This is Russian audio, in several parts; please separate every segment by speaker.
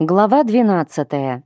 Speaker 1: Глава 12.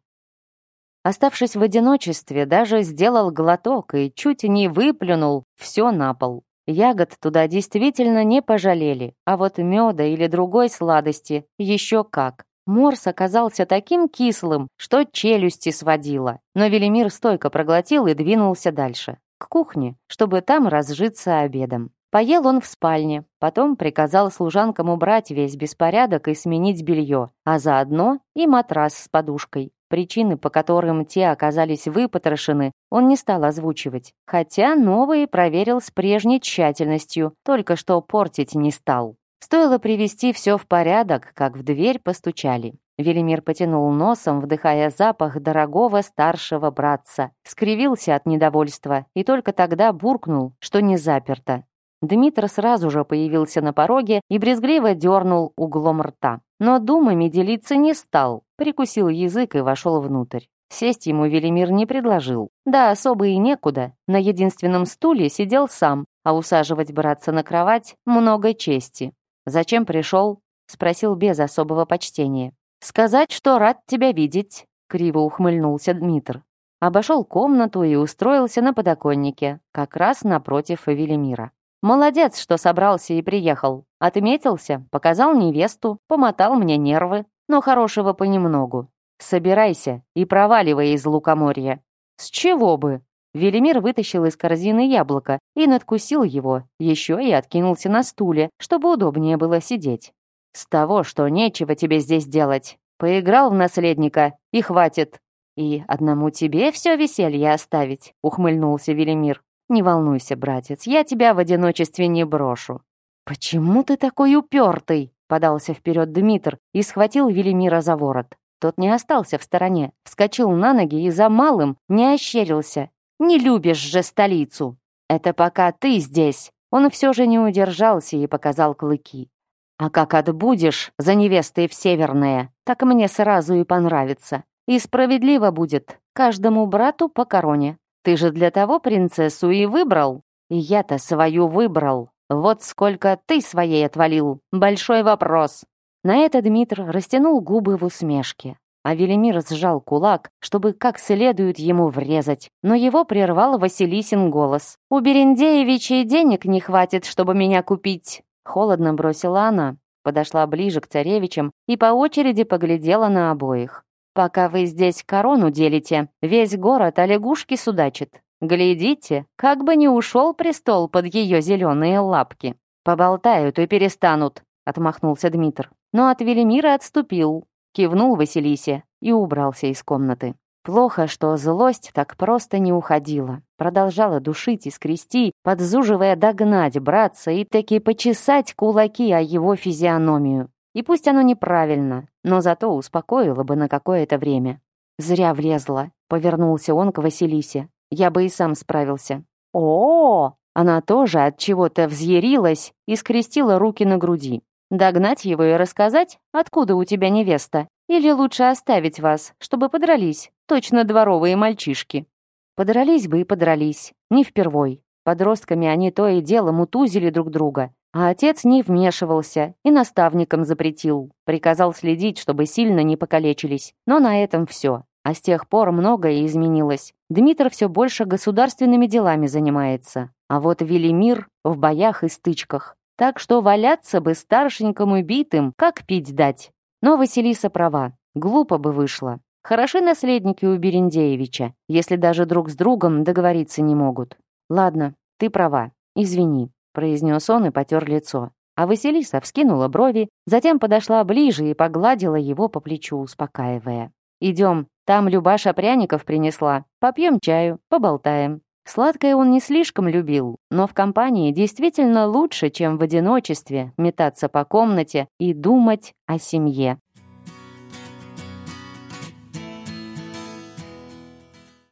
Speaker 1: Оставшись в одиночестве, даже сделал глоток и чуть не выплюнул все на пол. Ягод туда действительно не пожалели, а вот меда или другой сладости еще как. Морс оказался таким кислым, что челюсти сводило, но Велимир стойко проглотил и двинулся дальше, к кухне, чтобы там разжиться обедом. Поел он в спальне, потом приказал служанкам убрать весь беспорядок и сменить белье, а заодно и матрас с подушкой. Причины, по которым те оказались выпотрошены, он не стал озвучивать, хотя новые проверил с прежней тщательностью, только что портить не стал. Стоило привести все в порядок, как в дверь постучали. Велимир потянул носом, вдыхая запах дорогого старшего братца, скривился от недовольства и только тогда буркнул, что не заперто. Дмитр сразу же появился на пороге и брезгливо дернул углом рта. Но думами делиться не стал, прикусил язык и вошел внутрь. Сесть ему Велимир не предложил. Да, особо и некуда. На единственном стуле сидел сам, а усаживать браться на кровать много чести. «Зачем пришел?» — спросил без особого почтения. «Сказать, что рад тебя видеть», — криво ухмыльнулся Дмитр. Обошел комнату и устроился на подоконнике, как раз напротив Велимира. Молодец, что собрался и приехал. Отметился, показал невесту, помотал мне нервы, но хорошего понемногу. Собирайся и проваливай из лукоморья. С чего бы? Велимир вытащил из корзины яблоко и надкусил его, еще и откинулся на стуле, чтобы удобнее было сидеть. «С того, что нечего тебе здесь делать. Поиграл в наследника, и хватит. И одному тебе все веселье оставить», — ухмыльнулся Велимир. Не волнуйся, братец, я тебя в одиночестве не брошу». «Почему ты такой упертый?» — подался вперед Дмитр и схватил Велимира за ворот. Тот не остался в стороне, вскочил на ноги и за малым не ощерился. «Не любишь же столицу!» «Это пока ты здесь!» Он все же не удержался и показал клыки. «А как отбудешь за невестой в Северное, так мне сразу и понравится. И справедливо будет каждому брату по короне». Ты же для того принцессу и выбрал. Я-то свою выбрал. Вот сколько ты своей отвалил. Большой вопрос». На это Дмитр растянул губы в усмешке, а Велимир сжал кулак, чтобы как следует ему врезать. Но его прервал Василисин голос. «У Берендеевичей денег не хватит, чтобы меня купить!» Холодно бросила она, подошла ближе к царевичам и по очереди поглядела на обоих. Пока вы здесь корону делите, весь город о лягушке судачит. Глядите, как бы не ушел престол под ее зеленые лапки. Поболтают и перестанут, отмахнулся Дмитр. Но от Велимира отступил, кивнул Василисе и убрался из комнаты. Плохо, что злость так просто не уходила. Продолжала душить и скрести, подзуживая догнать братца и таки почесать кулаки о его физиономию. И пусть оно неправильно, но зато успокоило бы на какое-то время. «Зря влезла», — повернулся он к Василисе. «Я бы и сам справился». О, -о, -о! Она тоже от чего-то взъярилась и скрестила руки на груди. «Догнать его и рассказать, откуда у тебя невеста? Или лучше оставить вас, чтобы подрались, точно дворовые мальчишки?» Подрались бы и подрались, не впервой. Подростками они то и дело мутузили друг друга, а отец не вмешивался и наставникам запретил. Приказал следить, чтобы сильно не покалечились. Но на этом все. А с тех пор многое изменилось. Дмитр все больше государственными делами занимается. А вот Велимир в боях и стычках. Так что валяться бы старшенькому убитым как пить дать. Но Василиса права. Глупо бы вышло. Хороши наследники у Берендеевича, если даже друг с другом договориться не могут. Ладно, ты права. Извини произнес он и потер лицо. А Василиса вскинула брови, затем подошла ближе и погладила его по плечу, успокаивая. «Идем, там Любаша пряников принесла. Попьем чаю, поболтаем». Сладкое он не слишком любил, но в компании действительно лучше, чем в одиночестве, метаться по комнате и думать о семье.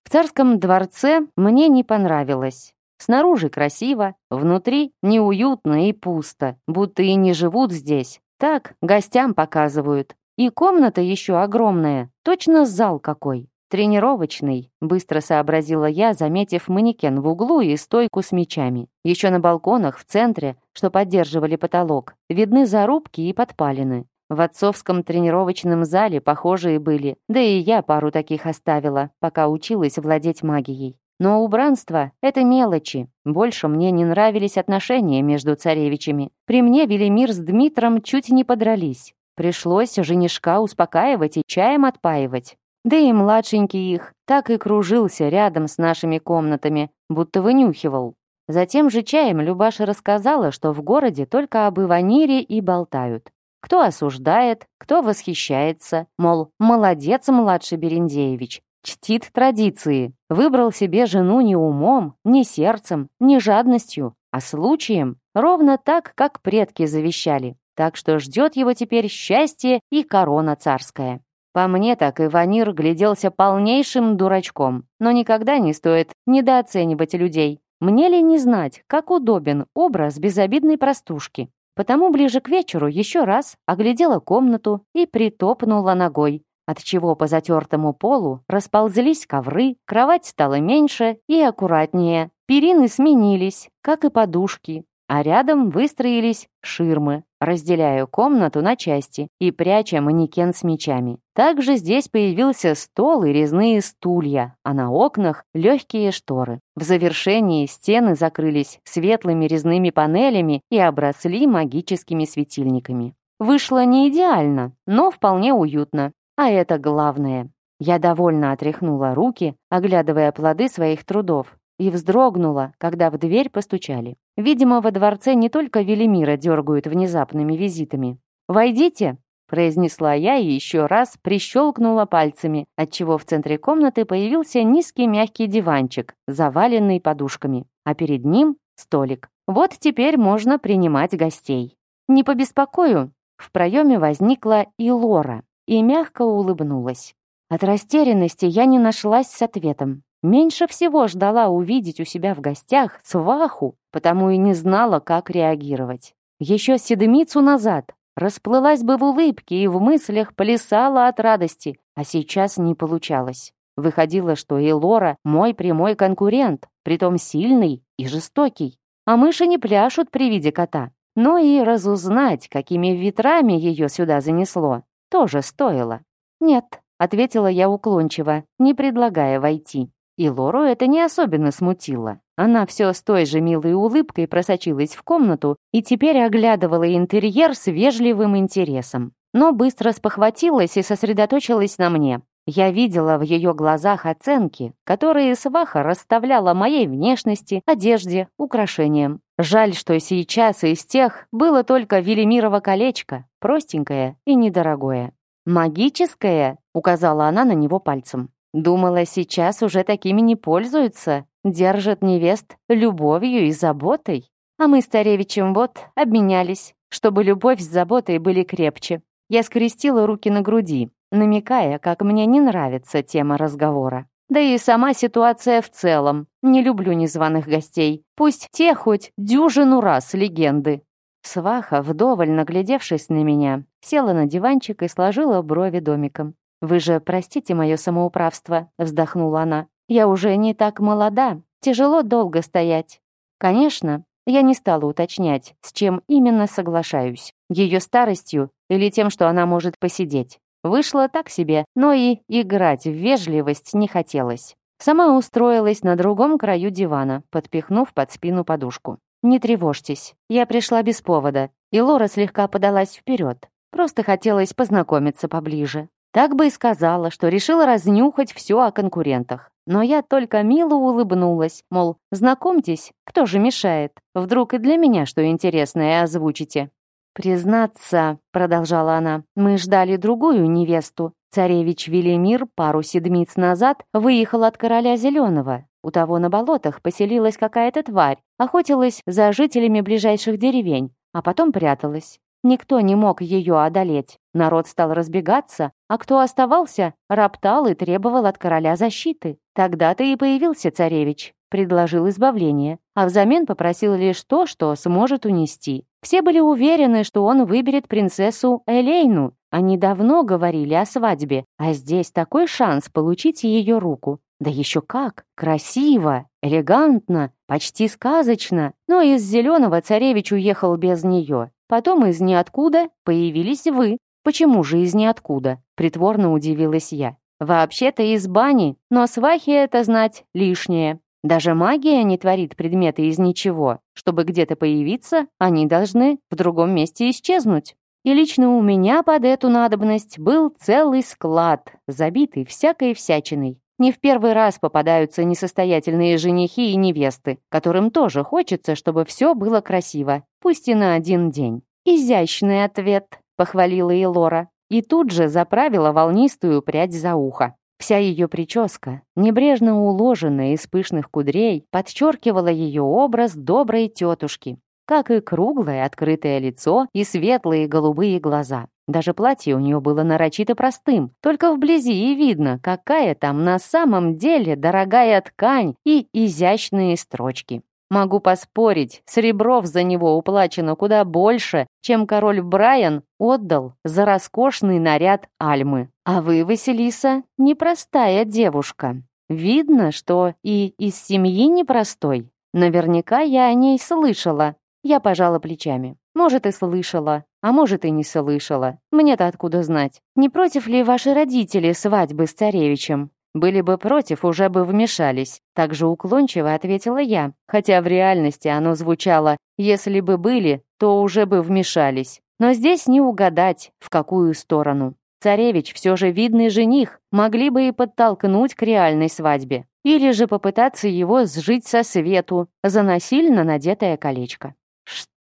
Speaker 1: В царском дворце мне не понравилось. Снаружи красиво, внутри неуютно и пусто, будто и не живут здесь. Так гостям показывают. И комната еще огромная, точно зал какой. «Тренировочный», — быстро сообразила я, заметив манекен в углу и стойку с мечами. Еще на балконах в центре, что поддерживали потолок, видны зарубки и подпалины. В отцовском тренировочном зале похожие были, да и я пару таких оставила, пока училась владеть магией. Но убранство — это мелочи. Больше мне не нравились отношения между царевичами. При мне Велимир с Дмитром чуть не подрались. Пришлось женишка успокаивать и чаем отпаивать. Да и младшенький их так и кружился рядом с нашими комнатами, будто вынюхивал. Затем же чаем Любаша рассказала, что в городе только об Иванире и болтают. Кто осуждает, кто восхищается, мол, молодец, младший Берендеевич, Чтит традиции, выбрал себе жену не умом, не сердцем, не жадностью, а случаем, ровно так, как предки завещали. Так что ждет его теперь счастье и корона царская. По мне так Иванир гляделся полнейшим дурачком, но никогда не стоит недооценивать людей. Мне ли не знать, как удобен образ безобидной простушки? Потому ближе к вечеру еще раз оглядела комнату и притопнула ногой, отчего по затертому полу расползлись ковры, кровать стала меньше и аккуратнее, перины сменились, как и подушки, а рядом выстроились ширмы, разделяя комнату на части и пряча манекен с мечами. Также здесь появился стол и резные стулья, а на окнах легкие шторы. В завершении стены закрылись светлыми резными панелями и обросли магическими светильниками. Вышло не идеально, но вполне уютно. А это главное. Я довольно отряхнула руки, оглядывая плоды своих трудов, и вздрогнула, когда в дверь постучали. Видимо, во дворце не только Велимира дергают внезапными визитами. «Войдите!» — произнесла я и еще раз прищелкнула пальцами, отчего в центре комнаты появился низкий мягкий диванчик, заваленный подушками, а перед ним — столик. Вот теперь можно принимать гостей. Не побеспокою, в проеме возникла и Лора и мягко улыбнулась. От растерянности я не нашлась с ответом. Меньше всего ждала увидеть у себя в гостях сваху, потому и не знала, как реагировать. Еще седмицу назад расплылась бы в улыбке и в мыслях плясала от радости, а сейчас не получалось. Выходило, что и Лора мой прямой конкурент, притом сильный и жестокий. А мыши не пляшут при виде кота. Но и разузнать, какими ветрами ее сюда занесло, тоже стоило. «Нет», — ответила я уклончиво, не предлагая войти. И Лору это не особенно смутило. Она все с той же милой улыбкой просочилась в комнату и теперь оглядывала интерьер с вежливым интересом. Но быстро спохватилась и сосредоточилась на мне. Я видела в ее глазах оценки, которые сваха расставляла моей внешности, одежде, украшениям. Жаль, что сейчас из тех было только Велимирово колечко, простенькое и недорогое. «Магическое?» — указала она на него пальцем. «Думала, сейчас уже такими не пользуются, держат невест любовью и заботой. А мы с Таревичем вот обменялись, чтобы любовь с заботой были крепче. Я скрестила руки на груди, намекая, как мне не нравится тема разговора. Да и сама ситуация в целом. Не люблю незваных гостей. Пусть те хоть дюжину раз легенды. Сваха, вдоволь наглядевшись на меня, села на диванчик и сложила брови домиком. «Вы же простите мое самоуправство», — вздохнула она. «Я уже не так молода. Тяжело долго стоять». Конечно, я не стала уточнять, с чем именно соглашаюсь. Ее старостью или тем, что она может посидеть. Вышло так себе, но и играть в вежливость не хотелось. Сама устроилась на другом краю дивана, подпихнув под спину подушку. «Не тревожьтесь, я пришла без повода», и Лора слегка подалась вперед. Просто хотелось познакомиться поближе. Так бы и сказала, что решила разнюхать все о конкурентах. Но я только мило улыбнулась, мол, знакомьтесь, кто же мешает? Вдруг и для меня что интересное озвучите. «Признаться», — продолжала она, — «мы ждали другую невесту. Царевич Велимир пару седмиц назад выехал от короля Зеленого. У того на болотах поселилась какая-то тварь, охотилась за жителями ближайших деревень, а потом пряталась. Никто не мог ее одолеть. Народ стал разбегаться, а кто оставался, роптал и требовал от короля защиты. Тогда-то и появился царевич, предложил избавление, а взамен попросил лишь то, что сможет унести. Все были уверены, что он выберет принцессу Элейну. Они давно говорили о свадьбе, а здесь такой шанс получить ее руку. Да еще как! Красиво, элегантно, почти сказочно, но из зеленого царевич уехал без нее. Потом из ниоткуда появились вы. Почему же из ниоткуда? Притворно удивилась я. Вообще-то из бани, но свахи это знать лишнее. Даже магия не творит предметы из ничего. Чтобы где-то появиться, они должны в другом месте исчезнуть. И лично у меня под эту надобность был целый склад, забитый всякой всячиной. Не в первый раз попадаются несостоятельные женихи и невесты, которым тоже хочется, чтобы все было красиво, пусть и на один день. «Изящный ответ», — похвалила Лора, И тут же заправила волнистую прядь за ухо. Вся ее прическа, небрежно уложенная из пышных кудрей, подчеркивала ее образ доброй тетушки, как и круглое открытое лицо и светлые голубые глаза. Даже платье у нее было нарочито простым, только вблизи и видно, какая там на самом деле дорогая ткань и изящные строчки. Могу поспорить, Сребров за него уплачено куда больше, чем король Брайан отдал за роскошный наряд Альмы. А вы, Василиса, непростая девушка. Видно, что и из семьи непростой. Наверняка я о ней слышала. Я пожала плечами. Может, и слышала, а может, и не слышала. Мне-то откуда знать? Не против ли ваши родители свадьбы с царевичем? Были бы против, уже бы вмешались. Так же уклончиво ответила я, хотя в реальности оно звучало «если бы были, то уже бы вмешались». Но здесь не угадать, в какую сторону. Царевич все же видный жених, могли бы и подтолкнуть к реальной свадьбе. Или же попытаться его сжить со свету за насильно надетое колечко.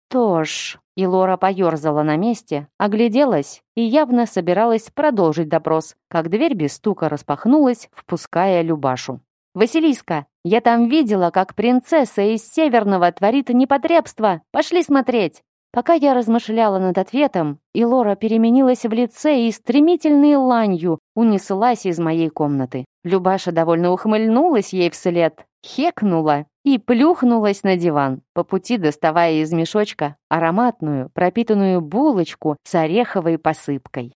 Speaker 1: «Что ж...» Илора поерзала на месте, огляделась и явно собиралась продолжить допрос, как дверь без стука распахнулась, впуская Любашу. «Василиска, я там видела, как принцесса из Северного творит непотребство. Пошли смотреть!» Пока я размышляла над ответом, и Лора переменилась в лице и стремительной ланью унеслась из моей комнаты. Любаша довольно ухмыльнулась ей вслед, хекнула и плюхнулась на диван, по пути доставая из мешочка ароматную, пропитанную булочку с ореховой посыпкой.